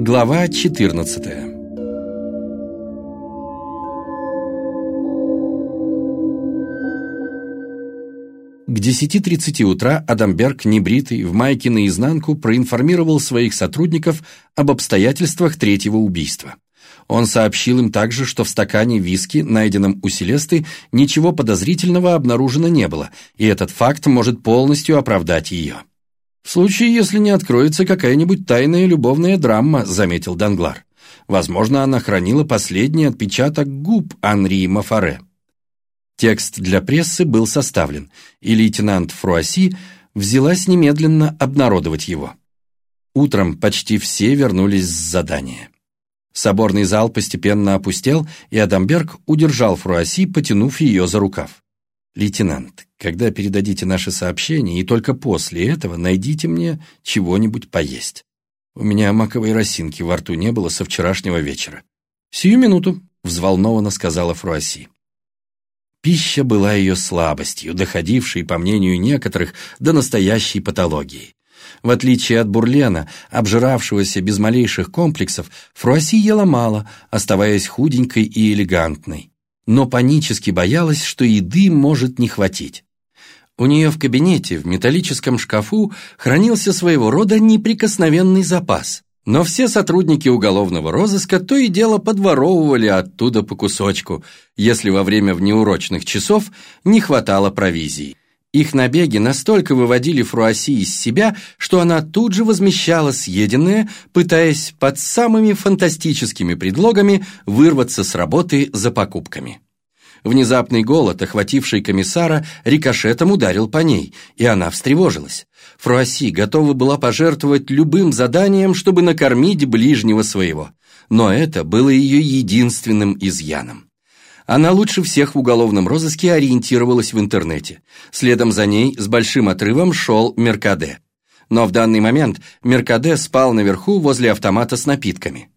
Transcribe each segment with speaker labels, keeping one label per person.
Speaker 1: Глава 14 К 10.30 утра Адамберг, небритый, в майке наизнанку, проинформировал своих сотрудников об обстоятельствах третьего убийства. Он сообщил им также, что в стакане виски, найденном у Селесты, ничего подозрительного обнаружено не было, и этот факт может полностью оправдать ее. «В случае, если не откроется какая-нибудь тайная любовная драма», — заметил Данглар. «Возможно, она хранила последний отпечаток губ Анри Мафаре». Текст для прессы был составлен, и лейтенант Фруасси взялась немедленно обнародовать его. Утром почти все вернулись с задания. Соборный зал постепенно опустел, и Адамберг удержал Фруасси, потянув ее за рукав. «Лейтенант, когда передадите наше сообщение, и только после этого найдите мне чего-нибудь поесть. У меня маковой росинки во рту не было со вчерашнего вечера». «Сию минуту», — взволнованно сказала Фруасси. Пища была ее слабостью, доходившей, по мнению некоторых, до настоящей патологии. В отличие от Бурлена, обжиравшегося без малейших комплексов, Фруасси ела мало, оставаясь худенькой и элегантной. Но панически боялась, что еды может не хватить. У нее в кабинете, в металлическом шкафу, хранился своего рода неприкосновенный запас. Но все сотрудники уголовного розыска то и дело подворовывали оттуда по кусочку, если во время внеурочных часов не хватало провизии. Их набеги настолько выводили Фруасси из себя, что она тут же возмещала съеденное, пытаясь под самыми фантастическими предлогами вырваться с работы за покупками. Внезапный голод, охвативший комиссара, рикошетом ударил по ней, и она встревожилась. Фруасси готова была пожертвовать любым заданием, чтобы накормить ближнего своего. Но это было ее единственным изъяном. Она лучше всех в уголовном розыске ориентировалась в интернете. Следом за ней с большим отрывом шел Меркаде. Но в данный момент Меркаде спал наверху возле автомата с напитками.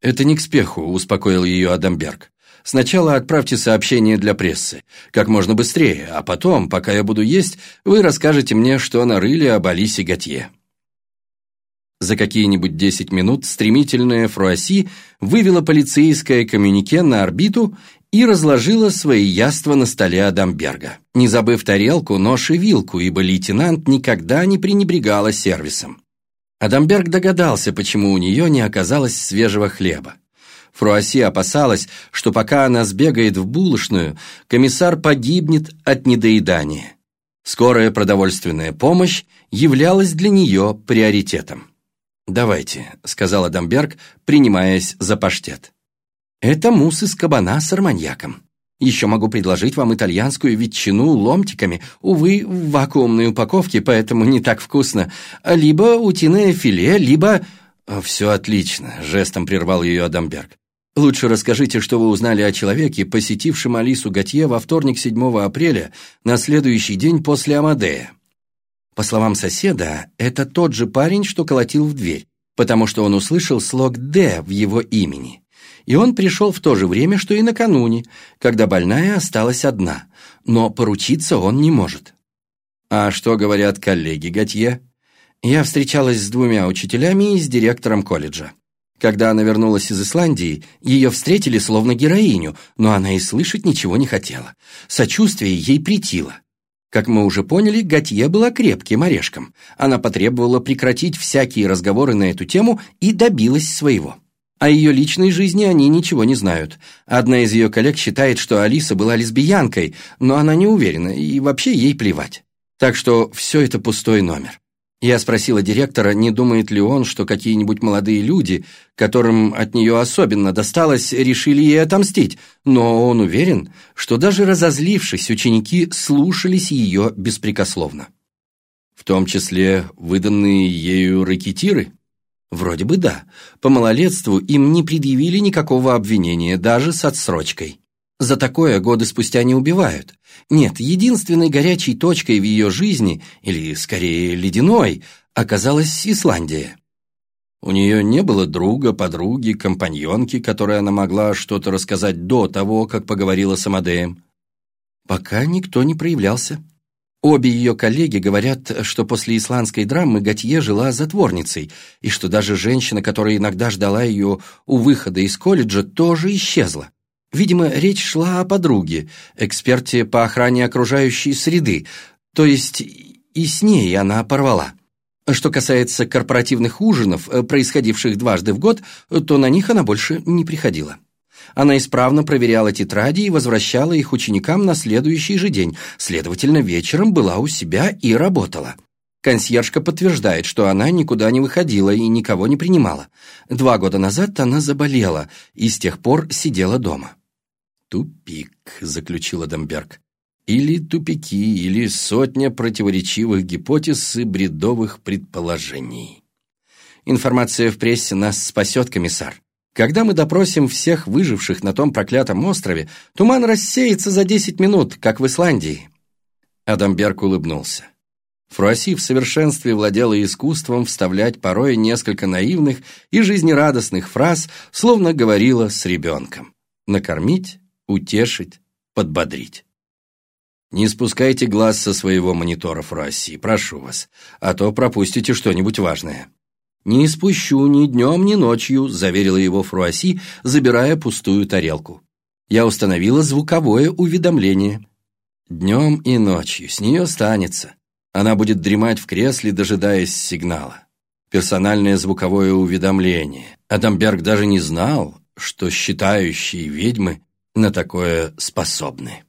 Speaker 1: «Это не к спеху», — успокоил ее Адамберг. Сначала отправьте сообщение для прессы, как можно быстрее, а потом, пока я буду есть, вы расскажете мне, что нарыли об Алисе Готье». За какие-нибудь 10 минут стремительная Фруасси вывела полицейское коммюнике на орбиту и разложила свои яства на столе Адамберга, не забыв тарелку, нож и вилку, ибо лейтенант никогда не пренебрегала сервисом. Адамберг догадался, почему у нее не оказалось свежего хлеба. Фруасси опасалась, что пока она сбегает в булочную, комиссар погибнет от недоедания. Скорая продовольственная помощь являлась для нее приоритетом. «Давайте», — сказал Адамберг, принимаясь за паштет. «Это мусс из кабана с арманьяком. Еще могу предложить вам итальянскую ветчину ломтиками, увы, в вакуумной упаковке, поэтому не так вкусно. Либо утиное филе, либо...» «Все отлично», — жестом прервал ее Адамберг. Лучше расскажите, что вы узнали о человеке, посетившем Алису Готье во вторник 7 апреля, на следующий день после Амадея. По словам соседа, это тот же парень, что колотил в дверь, потому что он услышал слог «Д» в его имени. И он пришел в то же время, что и накануне, когда больная осталась одна, но поручиться он не может. А что говорят коллеги Готье? Я встречалась с двумя учителями и с директором колледжа. Когда она вернулась из Исландии, ее встретили словно героиню, но она и слышать ничего не хотела. Сочувствие ей притило. Как мы уже поняли, Готье была крепким орешком. Она потребовала прекратить всякие разговоры на эту тему и добилась своего. О ее личной жизни они ничего не знают. Одна из ее коллег считает, что Алиса была лесбиянкой, но она не уверена, и вообще ей плевать. Так что все это пустой номер. Я спросила директора, не думает ли он, что какие-нибудь молодые люди, которым от нее особенно досталось, решили ей отомстить, но он уверен, что даже разозлившись, ученики слушались ее беспрекословно. В том числе выданные ею рэкетиры? Вроде бы да. По малолетству им не предъявили никакого обвинения, даже с отсрочкой. За такое годы спустя не убивают. Нет, единственной горячей точкой в ее жизни, или скорее ледяной, оказалась Исландия. У нее не было друга, подруги, компаньонки, которой она могла что-то рассказать до того, как поговорила с Амадеем. Пока никто не проявлялся. Обе ее коллеги говорят, что после исландской драмы Готье жила затворницей, и что даже женщина, которая иногда ждала ее у выхода из колледжа, тоже исчезла. Видимо, речь шла о подруге, эксперте по охране окружающей среды, то есть и с ней она порвала. Что касается корпоративных ужинов, происходивших дважды в год, то на них она больше не приходила. Она исправно проверяла тетради и возвращала их ученикам на следующий же день, следовательно, вечером была у себя и работала. Консьержка подтверждает, что она никуда не выходила и никого не принимала. Два года назад она заболела и с тех пор сидела дома. «Тупик», — заключила Дамберг. «Или тупики, или сотня противоречивых гипотез и бредовых предположений». «Информация в прессе нас спасет, комиссар. Когда мы допросим всех выживших на том проклятом острове, туман рассеется за десять минут, как в Исландии». Адамберг улыбнулся. Фруасси в совершенстве владела искусством вставлять порой несколько наивных и жизнерадостных фраз, словно говорила с ребенком. Накормить, утешить, подбодрить. Не спускайте глаз со своего монитора, Фруасси, прошу вас, а то пропустите что-нибудь важное. «Не спущу ни днем, ни ночью», – заверила его Фруаси, забирая пустую тарелку. «Я установила звуковое уведомление. Днем и ночью с нее станется. Она будет дремать в кресле, дожидаясь сигнала. Персональное звуковое уведомление. Адамберг даже не знал, что считающие ведьмы на такое способны».